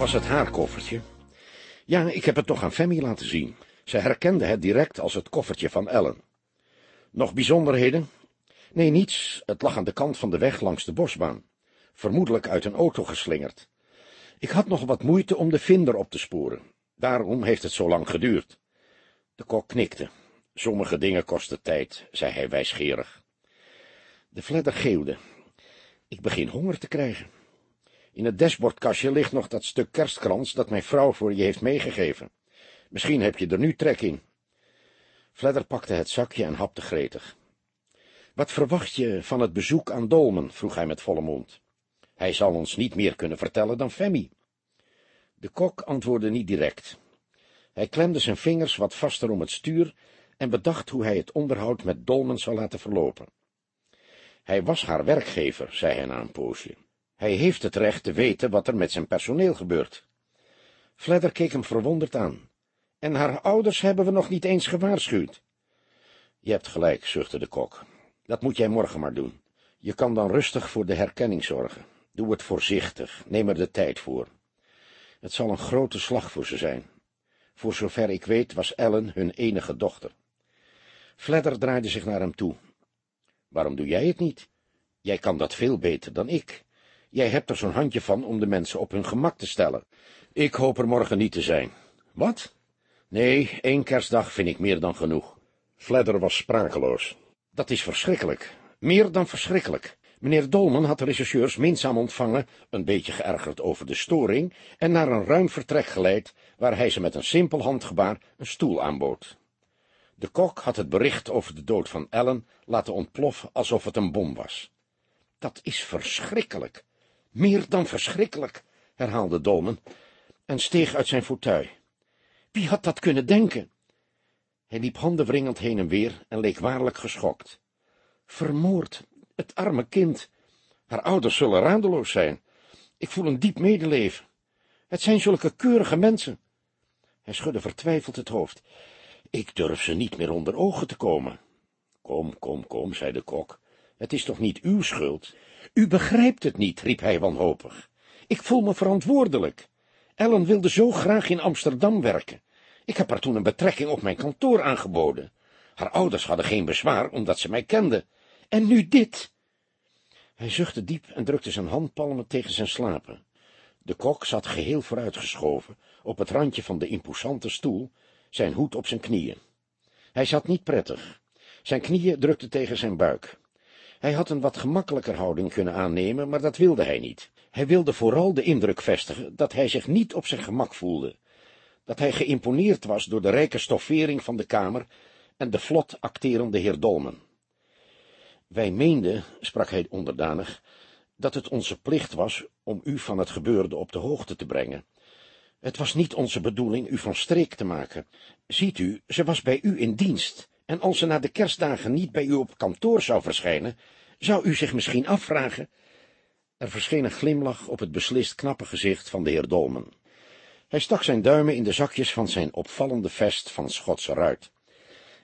Was het haar koffertje? Ja, ik heb het toch aan Femi laten zien. Ze herkende het direct als het koffertje van Ellen. Nog bijzonderheden? Nee, niets. Het lag aan de kant van de weg langs de bosbaan. Vermoedelijk uit een auto geslingerd. Ik had nog wat moeite om de vinder op te sporen. Daarom heeft het zo lang geduurd. De kok knikte. Sommige dingen kosten tijd, zei hij wijsgerig. De fledder geeuwde. Ik begin honger te krijgen. In het dashboardkastje ligt nog dat stuk kerstkrans dat mijn vrouw voor je heeft meegegeven. Misschien heb je er nu trek in. Fledder pakte het zakje en hapte gretig. Wat verwacht je van het bezoek aan Dolmen? vroeg hij met volle mond. Hij zal ons niet meer kunnen vertellen dan Femi. De kok antwoordde niet direct. Hij klemde zijn vingers wat vaster om het stuur en bedacht hoe hij het onderhoud met Dolmen zou laten verlopen. Hij was haar werkgever, zei hij na een poosje. Hij heeft het recht te weten wat er met zijn personeel gebeurt. Fledder keek hem verwonderd aan. En haar ouders hebben we nog niet eens gewaarschuwd. Je hebt gelijk, zuchtte de kok. Dat moet jij morgen maar doen. Je kan dan rustig voor de herkenning zorgen. Doe het voorzichtig, neem er de tijd voor. Het zal een grote slag voor ze zijn. Voor zover ik weet was Ellen hun enige dochter. Fledder draaide zich naar hem toe. Waarom doe jij het niet? Jij kan dat veel beter dan ik. Jij hebt er zo'n handje van om de mensen op hun gemak te stellen. Ik hoop er morgen niet te zijn. Wat? Nee, één kerstdag vind ik meer dan genoeg. Fledder was sprakeloos. Dat is verschrikkelijk. Meer dan verschrikkelijk. Meneer Dolman had de rechercheurs minzaam ontvangen, een beetje geërgerd over de storing, en naar een ruim vertrek geleid, waar hij ze met een simpel handgebaar een stoel aanbood. De kok had het bericht over de dood van Ellen laten ontploffen alsof het een bom was. Dat is verschrikkelijk. Meer dan verschrikkelijk, herhaalde Dolman, en steeg uit zijn fauteuil. Wie had dat kunnen denken? Hij liep handenwringend heen en weer en leek waarlijk geschokt. Vermoord, het arme kind. Haar ouders zullen radeloos zijn. Ik voel een diep medeleven. Het zijn zulke keurige mensen. Hij schudde vertwijfeld het hoofd. Ik durf ze niet meer onder ogen te komen. Kom, kom, kom, zei de kok. Het is toch niet uw schuld? U begrijpt het niet, riep hij wanhopig. Ik voel me verantwoordelijk. Ellen wilde zo graag in Amsterdam werken. Ik heb haar toen een betrekking op mijn kantoor aangeboden. Haar ouders hadden geen bezwaar, omdat ze mij kenden. En nu dit. Hij zuchtte diep en drukte zijn handpalmen tegen zijn slapen. De kok zat geheel vooruitgeschoven, op het randje van de imposante stoel, zijn hoed op zijn knieën. Hij zat niet prettig. Zijn knieën drukten tegen zijn buik. Hij had een wat gemakkelijker houding kunnen aannemen, maar dat wilde hij niet. Hij wilde vooral de indruk vestigen dat hij zich niet op zijn gemak voelde, dat hij geïmponeerd was door de rijke stoffering van de kamer en de vlot acterende heer Dolmen. Wij meenden, sprak hij onderdanig, dat het onze plicht was om u van het gebeurde op de hoogte te brengen. Het was niet onze bedoeling u van streek te maken. Ziet u, ze was bij u in dienst, en als ze na de kerstdagen niet bij u op kantoor zou verschijnen, zou u zich misschien afvragen... Er verscheen een glimlach op het beslist knappe gezicht van de heer Dolmen. Hij stak zijn duimen in de zakjes van zijn opvallende vest van Schotse ruit.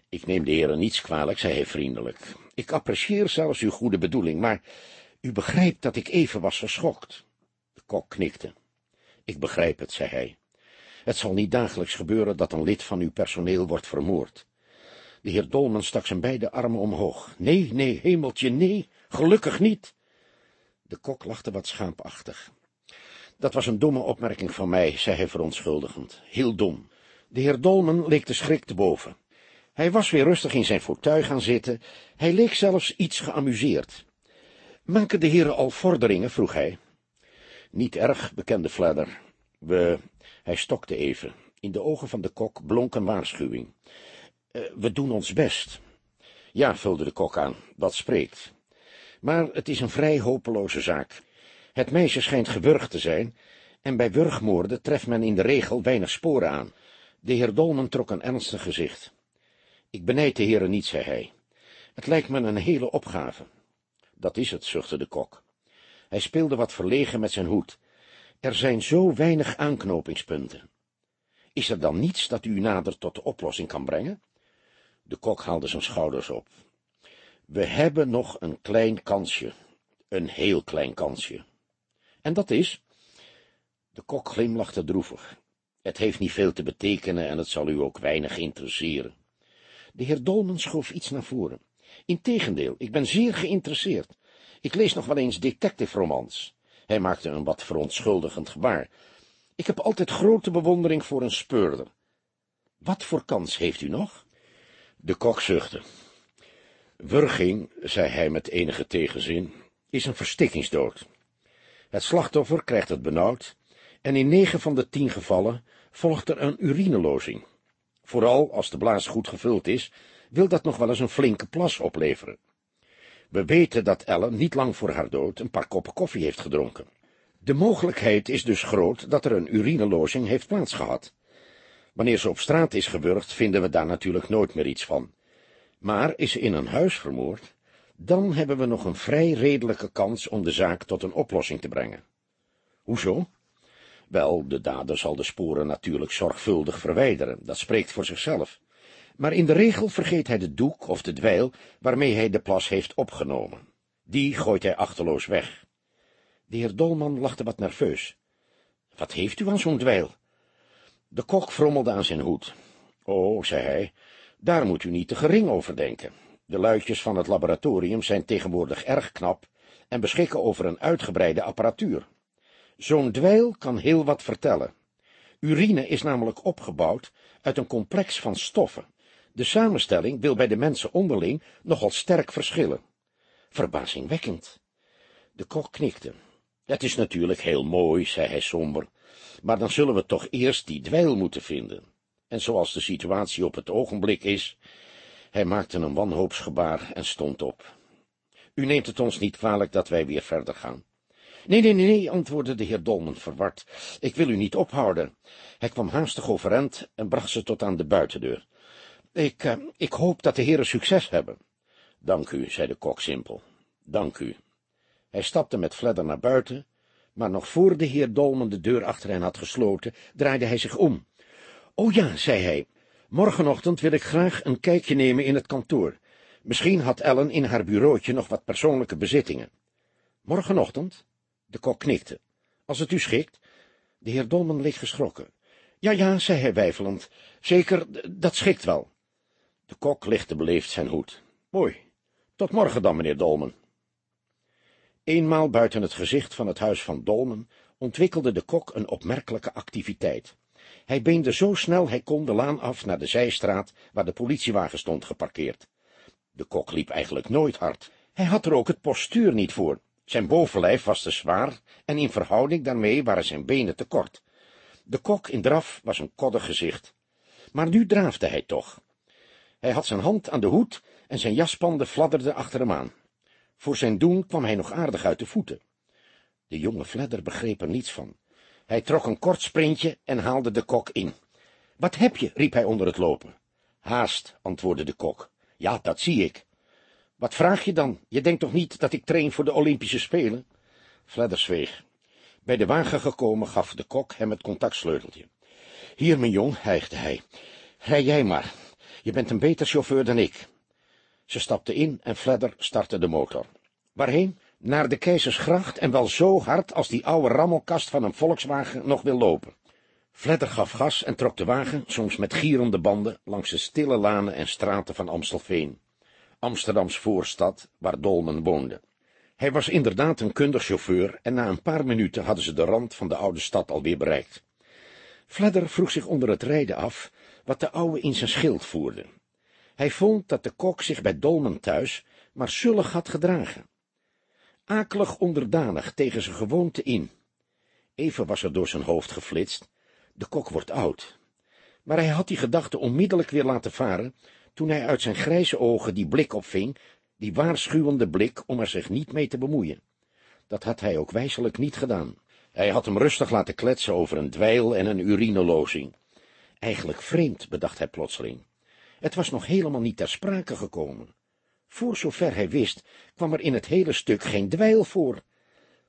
Ik neem de heren niets kwalijk, zei hij vriendelijk. Ik apprecieer zelfs uw goede bedoeling, maar u begrijpt dat ik even was geschokt. De kok knikte. Ik begrijp het, zei hij. Het zal niet dagelijks gebeuren dat een lid van uw personeel wordt vermoord. De heer Dolman stak zijn beide armen omhoog. Nee, nee, hemeltje, nee, gelukkig niet. De kok lachte wat schaapachtig. Dat was een domme opmerking van mij, zei hij verontschuldigend. Heel dom. De heer Dolman leek de schrik te boven. Hij was weer rustig in zijn fauteuil gaan zitten. Hij leek zelfs iets geamuseerd. Maken de heren al vorderingen? vroeg hij. Niet erg, bekende Fladder. We... Hij stokte even. In de ogen van de kok blonk een waarschuwing. Uh, we doen ons best. Ja, vulde de kok aan, dat spreekt. Maar het is een vrij hopeloze zaak. Het meisje schijnt gewurgd te zijn, en bij wurgmoorden treft men in de regel weinig sporen aan. De heer Dolman trok een ernstig gezicht. Ik benijd de heren niet, zei hij. Het lijkt me een hele opgave. Dat is het, zuchtte de kok. Hij speelde wat verlegen met zijn hoed. Er zijn zo weinig aanknopingspunten. Is er dan niets dat u nader tot de oplossing kan brengen? De kok haalde zijn schouders op. We hebben nog een klein kansje, een heel klein kansje. En dat is? De kok glimlachte droevig. Het heeft niet veel te betekenen en het zal u ook weinig interesseren. De heer Dolman schoof iets naar voren. Integendeel, ik ben zeer geïnteresseerd. Ik lees nog wel eens detective-romans. Hij maakte een wat verontschuldigend gebaar. Ik heb altijd grote bewondering voor een speurder. Wat voor kans heeft u nog? De kok zuchtte. Wurging, zei hij met enige tegenzin, is een verstikkingsdood. Het slachtoffer krijgt het benauwd, en in negen van de tien gevallen volgt er een urinelozing. Vooral als de blaas goed gevuld is, wil dat nog wel eens een flinke plas opleveren. We weten dat Ellen niet lang voor haar dood een paar koppen koffie heeft gedronken. De mogelijkheid is dus groot dat er een urinelozing heeft plaatsgehad. Wanneer ze op straat is gewurgd, vinden we daar natuurlijk nooit meer iets van. Maar is ze in een huis vermoord, dan hebben we nog een vrij redelijke kans om de zaak tot een oplossing te brengen. Hoezo? Wel, de dader zal de sporen natuurlijk zorgvuldig verwijderen, dat spreekt voor zichzelf. Maar in de regel vergeet hij de doek of de dweil waarmee hij de plas heeft opgenomen. Die gooit hij achterloos weg. De heer Dolman lachte wat nerveus. Wat heeft u aan zo'n dweil? De kok frommelde aan zijn hoed. Oh, zei hij, daar moet u niet te gering over denken. De luidjes van het laboratorium zijn tegenwoordig erg knap en beschikken over een uitgebreide apparatuur. Zo'n dweil kan heel wat vertellen. Urine is namelijk opgebouwd uit een complex van stoffen. De samenstelling wil bij de mensen onderling nogal sterk verschillen. Verbazingwekkend. De kok knikte. Het is natuurlijk heel mooi, zei hij somber, maar dan zullen we toch eerst die dweil moeten vinden. En zoals de situatie op het ogenblik is, hij maakte een wanhoopsgebaar en stond op. U neemt het ons niet kwalijk dat wij weer verder gaan. Nee, nee, nee, antwoordde de heer Dolman verward. Ik wil u niet ophouden. Hij kwam haastig overeind en bracht ze tot aan de buitendeur. Ik, uh, ik hoop dat de heren succes hebben. Dank u, zei de kok simpel. Dank u. Hij stapte met Fledder naar buiten, maar nog voor de heer Dolman de deur achter hen had gesloten, draaide hij zich om. O ja, zei hij, morgenochtend wil ik graag een kijkje nemen in het kantoor. Misschien had Ellen in haar bureautje nog wat persoonlijke bezittingen. Morgenochtend? De kok knikte. Als het u schikt. De heer Dolman leek geschrokken. Ja, ja, zei hij weifelend. Zeker, dat schikt wel. De kok lichtte beleefd zijn hoed. Mooi. Tot morgen dan, meneer Dolman. Eenmaal buiten het gezicht van het huis van Dolman ontwikkelde de kok een opmerkelijke activiteit. Hij beende zo snel hij kon de laan af naar de zijstraat waar de politiewagen stond geparkeerd. De kok liep eigenlijk nooit hard. Hij had er ook het postuur niet voor. Zijn bovenlijf was te zwaar en in verhouding daarmee waren zijn benen te kort. De kok in draf was een koddig gezicht. Maar nu draafde hij toch. Hij had zijn hand aan de hoed en zijn jaspanden fladderden achter hem aan. Voor zijn doen kwam hij nog aardig uit de voeten. De jonge Fledder begreep er niets van. Hij trok een kort sprintje en haalde de kok in. Wat heb je? riep hij onder het lopen. Haast, antwoordde de kok. Ja, dat zie ik. Wat vraag je dan? Je denkt toch niet dat ik train voor de Olympische Spelen? Fledder zweeg. Bij de wagen gekomen gaf de kok hem het contactsleuteltje. Hier, mijn jong, hijgde hij. Rij jij maar. Je bent een beter chauffeur dan ik. Ze stapte in en Fledder startte de motor. Waarheen? Naar de Keizersgracht en wel zo hard als die oude rammelkast van een Volkswagen nog wil lopen. Fledder gaf gas en trok de wagen, soms met gierende banden, langs de stille lanen en straten van Amstelveen. Amsterdams voorstad, waar Dolmen woonde. Hij was inderdaad een kundig chauffeur en na een paar minuten hadden ze de rand van de oude stad alweer bereikt. Fledder vroeg zich onder het rijden af wat de oude in zijn schild voerde. Hij vond dat de kok zich bij Dolmen thuis maar zullig had gedragen. Akelig onderdanig tegen zijn gewoonte in. Even was er door zijn hoofd geflitst, de kok wordt oud. Maar hij had die gedachte onmiddellijk weer laten varen, toen hij uit zijn grijze ogen die blik opving, die waarschuwende blik om er zich niet mee te bemoeien. Dat had hij ook wijselijk niet gedaan. Hij had hem rustig laten kletsen over een dweil en een urinelozing. Eigenlijk vreemd, bedacht hij plotseling. Het was nog helemaal niet ter sprake gekomen. Voor zover hij wist, kwam er in het hele stuk geen dweil voor.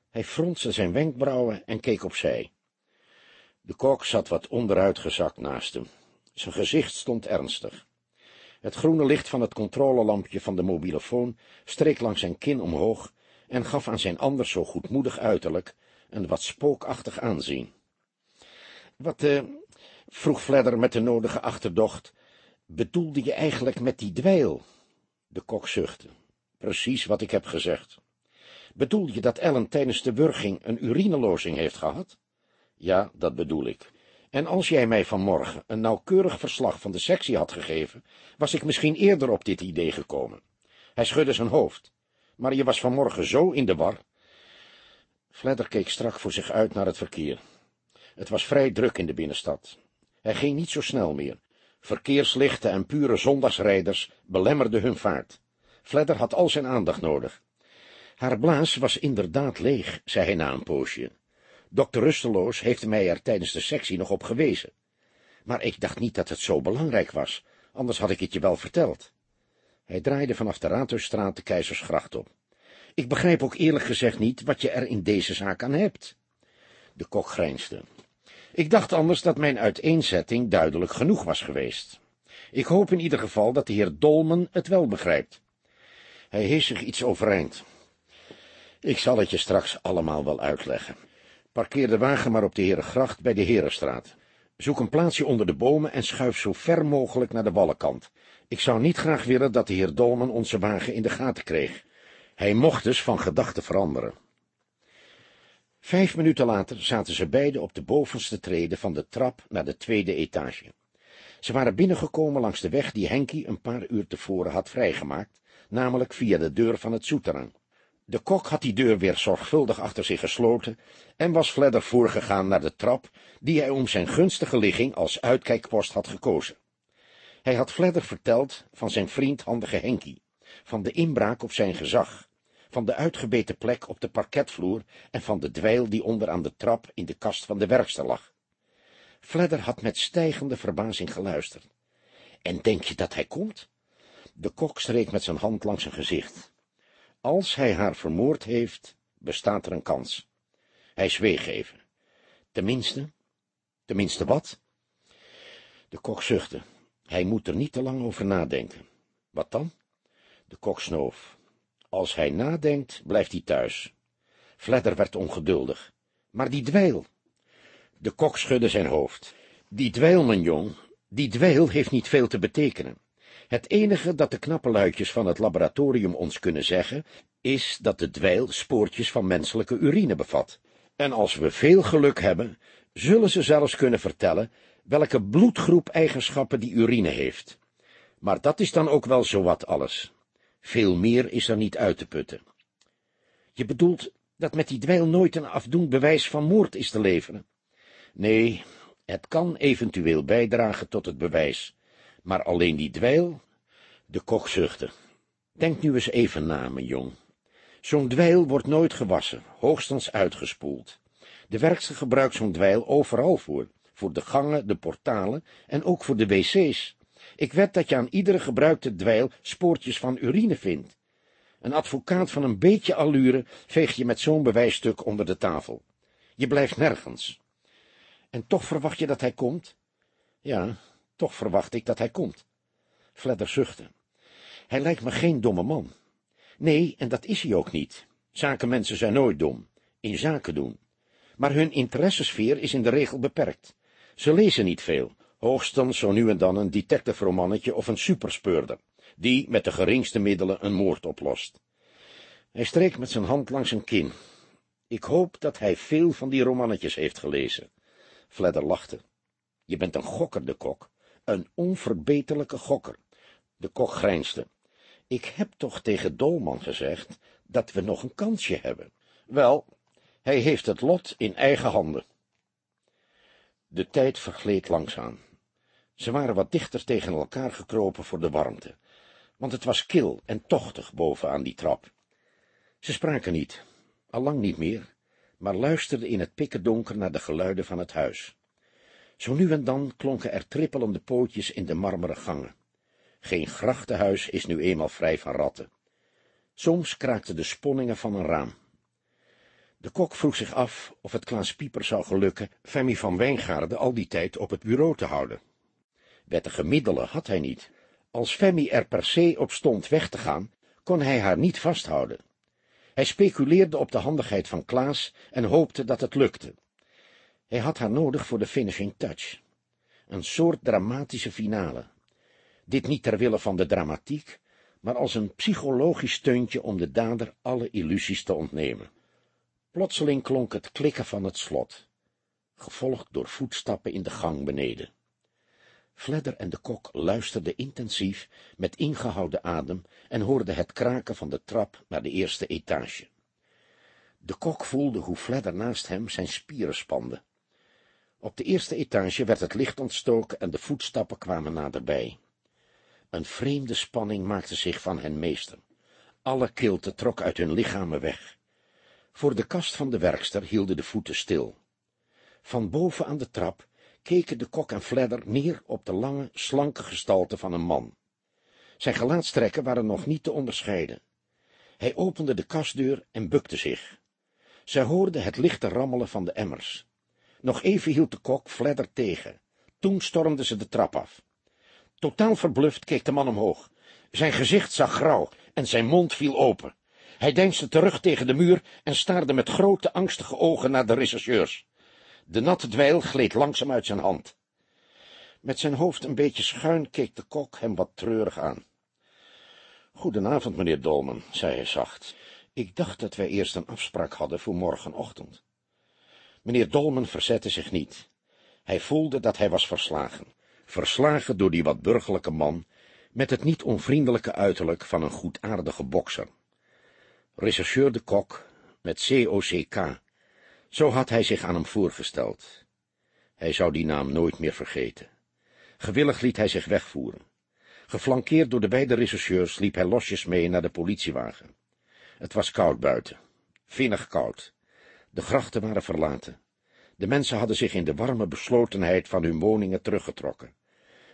Hij fronste zijn wenkbrauwen en keek opzij. De kok zat wat onderuitgezakt naast hem. Zijn gezicht stond ernstig. Het groene licht van het controlelampje van de mobielefoon streek langs zijn kin omhoog en gaf aan zijn anders zo goedmoedig uiterlijk een wat spookachtig aanzien. Wat, eh, vroeg Fledder met de nodige achterdocht, bedoelde je eigenlijk met die dweil? De kok zuchtte. Precies wat ik heb gezegd. Bedoel je dat Ellen tijdens de wurging een urinelozing heeft gehad? Ja, dat bedoel ik. En als jij mij vanmorgen een nauwkeurig verslag van de sectie had gegeven, was ik misschien eerder op dit idee gekomen. Hij schudde zijn hoofd. Maar je was vanmorgen zo in de war. Fledder keek strak voor zich uit naar het verkeer. Het was vrij druk in de binnenstad. Hij ging niet zo snel meer. Verkeerslichten en pure zondagsrijders belemmerden hun vaart. Fledder had al zijn aandacht nodig. Haar blaas was inderdaad leeg, zei hij na een poosje. Dokter Rusteloos heeft mij er tijdens de sectie nog op gewezen. Maar ik dacht niet dat het zo belangrijk was, anders had ik het je wel verteld. Hij draaide vanaf de Raadhuisstraat de Keizersgracht op. Ik begrijp ook eerlijk gezegd niet wat je er in deze zaak aan hebt. De kok grijnsde. Ik dacht anders dat mijn uiteenzetting duidelijk genoeg was geweest. Ik hoop in ieder geval dat de heer Dolman het wel begrijpt. Hij hees zich iets overeind. Ik zal het je straks allemaal wel uitleggen. Parkeer de wagen maar op de Herengracht bij de Herenstraat. Zoek een plaatsje onder de bomen en schuif zo ver mogelijk naar de wallenkant. Ik zou niet graag willen dat de heer Dolman onze wagen in de gaten kreeg. Hij mocht dus van gedachten veranderen. Vijf minuten later zaten ze beiden op de bovenste trede van de trap naar de tweede etage. Ze waren binnengekomen langs de weg die Henkie een paar uur tevoren had vrijgemaakt, namelijk via de deur van het souterrain. De kok had die deur weer zorgvuldig achter zich gesloten en was Fledder voorgegaan naar de trap, die hij om zijn gunstige ligging als uitkijkpost had gekozen. Hij had Fledder verteld van zijn vriend handige Henkie, van de inbraak op zijn gezag, van de uitgebeten plek op de parketvloer en van de dweil die onder aan de trap in de kast van de werkster lag. Fledder had met stijgende verbazing geluisterd. En denk je dat hij komt? De kok streek met zijn hand langs zijn gezicht. Als hij haar vermoord heeft, bestaat er een kans. Hij zweeg even. Tenminste, tenminste wat? De kok zuchtte. Hij moet er niet te lang over nadenken. Wat dan? De kok snoof. Als hij nadenkt, blijft hij thuis. Fledder werd ongeduldig. Maar die dweil. De kok schudde zijn hoofd. Die dweil, mijn jong, die dweil heeft niet veel te betekenen. Het enige dat de knappe luidjes van het laboratorium ons kunnen zeggen, is dat de dweil spoortjes van menselijke urine bevat. En als we veel geluk hebben, zullen ze zelfs kunnen vertellen welke bloedgroep eigenschappen die urine heeft. Maar dat is dan ook wel zowat alles. Veel meer is er niet uit te putten. Je bedoelt dat met die dweil nooit een afdoend bewijs van moord is te leveren? Nee, het kan eventueel bijdragen tot het bewijs, maar alleen die dweil? De kok zuchtte. Denk nu eens even na, mijn jong. Zo'n dweil wordt nooit gewassen, hoogstens uitgespoeld. De werkster gebruikt zo'n dweil overal voor, voor de gangen, de portalen en ook voor de wc's. Ik wed dat je aan iedere gebruikte dweil spoortjes van urine vindt. Een advocaat van een beetje allure veeg je met zo'n bewijsstuk onder de tafel. Je blijft nergens. En toch verwacht je dat hij komt? Ja, toch verwacht ik dat hij komt. Fledder zuchtte. Hij lijkt me geen domme man. Nee, en dat is hij ook niet. Zakenmensen zijn nooit dom, in zaken doen. Maar hun interessesfeer is in de regel beperkt. Ze lezen niet veel, hoogstens zo nu en dan een detective-romannetje of een superspeurder, die met de geringste middelen een moord oplost. Hij streek met zijn hand langs zijn kin. Ik hoop dat hij veel van die romannetjes heeft gelezen. Fledder lachte. Je bent een gokker, de kok, een onverbeterlijke gokker. De kok grijnsde. Ik heb toch tegen Dolman gezegd dat we nog een kansje hebben. Wel, hij heeft het lot in eigen handen. De tijd vergleed langzaam. Ze waren wat dichter tegen elkaar gekropen voor de warmte, want het was kil en tochtig boven aan die trap. Ze spraken niet, allang niet meer, maar luisterden in het pikkendonker naar de geluiden van het huis. Zo nu en dan klonken er trippelende pootjes in de marmeren gangen. Geen grachtenhuis is nu eenmaal vrij van ratten. Soms kraakten de sponningen van een raam. De kok vroeg zich af of het Klaas Pieper zou gelukken Femi van Wijngaarden al die tijd op het bureau te houden. Wettige middelen had hij niet. Als Femi er per se op stond weg te gaan, kon hij haar niet vasthouden. Hij speculeerde op de handigheid van Klaas en hoopte dat het lukte. Hij had haar nodig voor de finishing touch. Een soort dramatische finale. Dit niet ter wille van de dramatiek, maar als een psychologisch steuntje om de dader alle illusies te ontnemen. Plotseling klonk het klikken van het slot, gevolgd door voetstappen in de gang beneden. Fledder en de kok luisterden intensief, met ingehouden adem, en hoorden het kraken van de trap naar de eerste etage. De kok voelde hoe Fledder naast hem zijn spieren spande. Op de eerste etage werd het licht ontstoken en de voetstappen kwamen naderbij. Een vreemde spanning maakte zich van hen meester. Alle kilte trok uit hun lichamen weg. Voor de kast van de werkster hielden de voeten stil. Van boven aan de trap keken de kok en Fledder neer op de lange, slanke gestalte van een man. Zijn gelaatstrekken waren nog niet te onderscheiden. Hij opende de kastdeur en bukte zich. Zij hoorden het lichte rammelen van de emmers. Nog even hield de kok Fledder tegen. Toen stormden ze de trap af. Totaal verbluft keek de man omhoog. Zijn gezicht zag grauw en zijn mond viel open. Hij deinsde terug tegen de muur en staarde met grote angstige ogen naar de rechercheurs. De natte dweil gleed langzaam uit zijn hand. Met zijn hoofd een beetje schuin keek de kok hem wat treurig aan. Goedenavond, meneer Dolman, zei hij zacht. Ik dacht dat wij eerst een afspraak hadden voor morgenochtend. Meneer Dolman verzette zich niet. Hij voelde dat hij was verslagen. Verslagen door die wat burgerlijke man, met het niet onvriendelijke uiterlijk van een goedaardige bokser. Rechercheur de Kok, met COCK, zo had hij zich aan hem voorgesteld. Hij zou die naam nooit meer vergeten. Gewillig liet hij zich wegvoeren. Geflankeerd door de beide rechercheurs liep hij losjes mee naar de politiewagen. Het was koud buiten, vinnig koud. De grachten waren verlaten. De mensen hadden zich in de warme beslotenheid van hun woningen teruggetrokken.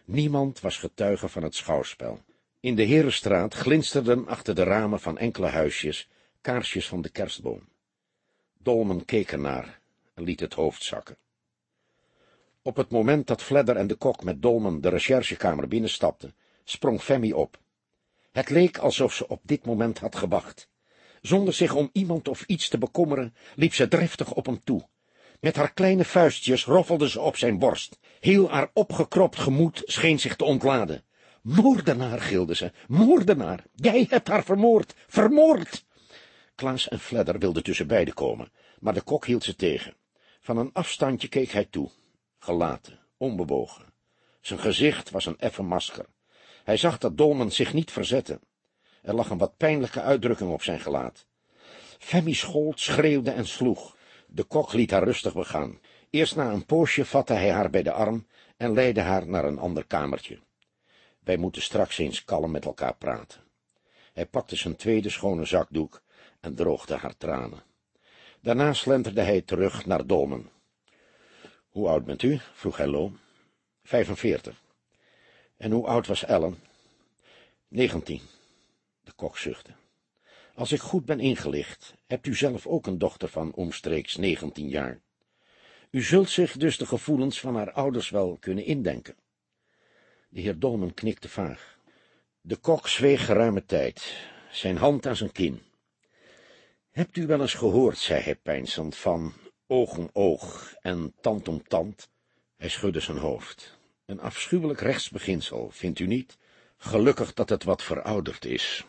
Niemand was getuige van het schouwspel. In de Herenstraat glinsterden achter de ramen van enkele huisjes kaarsjes van de kerstboom. Dolmen keek ernaar en liet het hoofd zakken. Op het moment dat Fledder en de kok met Dolmen de recherchekamer binnenstapten, sprong Femmy op. Het leek alsof ze op dit moment had gewacht. Zonder zich om iemand of iets te bekommeren, liep ze driftig op hem toe. Met haar kleine vuistjes roffelde ze op zijn borst. Heel haar opgekropt gemoed scheen zich te ontladen. Moordenaar, gilde ze, moordenaar, jij hebt haar vermoord, vermoord! Klaas en Fledder wilden tussen beiden komen, maar de kok hield ze tegen. Van een afstandje keek hij toe, gelaten, onbewogen. Zijn gezicht was een effen masker. Hij zag dat Dolman zich niet verzette. Er lag een wat pijnlijke uitdrukking op zijn gelaat. Femmy schold, schreeuwde en sloeg. De kok liet haar rustig begaan. Eerst na een poosje vatte hij haar bij de arm en leidde haar naar een ander kamertje. Wij moeten straks eens kalm met elkaar praten. Hij pakte zijn tweede schone zakdoek en droogde haar tranen. Daarna slenterde hij terug naar Dolmen. Hoe oud bent u? vroeg hij loom. Vijfenveertig. En hoe oud was Ellen? Negentien. De kok zuchtte. Als ik goed ben ingelicht, hebt u zelf ook een dochter van omstreeks negentien jaar. U zult zich dus de gevoelens van haar ouders wel kunnen indenken. De heer Dolmen knikte vaag. De kok zweeg geruime tijd, zijn hand aan zijn kin. Hebt u wel eens gehoord, zei hij peinzend, van oog om oog en tand om tand? Hij schudde zijn hoofd. Een afschuwelijk rechtsbeginsel, vindt u niet? Gelukkig dat het wat verouderd is.